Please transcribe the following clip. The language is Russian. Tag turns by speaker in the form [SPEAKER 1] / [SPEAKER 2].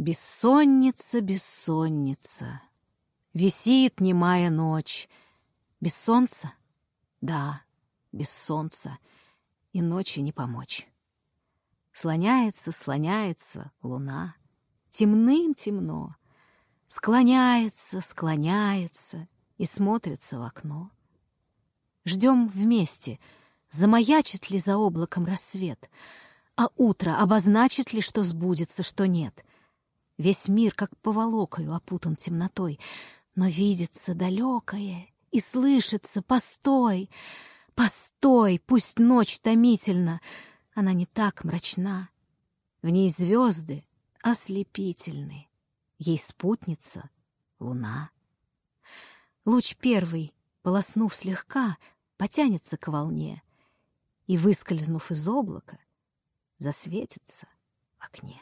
[SPEAKER 1] Бессонница, бессонница, Висит немая ночь. Без солнца? Да, без солнца. И ночи не помочь. Слоняется, слоняется луна. Темным темно. Склоняется, склоняется И смотрится в окно. Ждем вместе, замаячит ли за облаком рассвет, А утро обозначит ли, что сбудется, что нет. Весь мир, как поволокою, опутан темнотой, Но видится далекое и слышится «Постой! Постой! Пусть ночь томительна!» Она не так мрачна. В ней звезды ослепительны. Ей спутница — луна. Луч первый, полоснув слегка, потянется к волне и, выскользнув из облака, засветится в окне.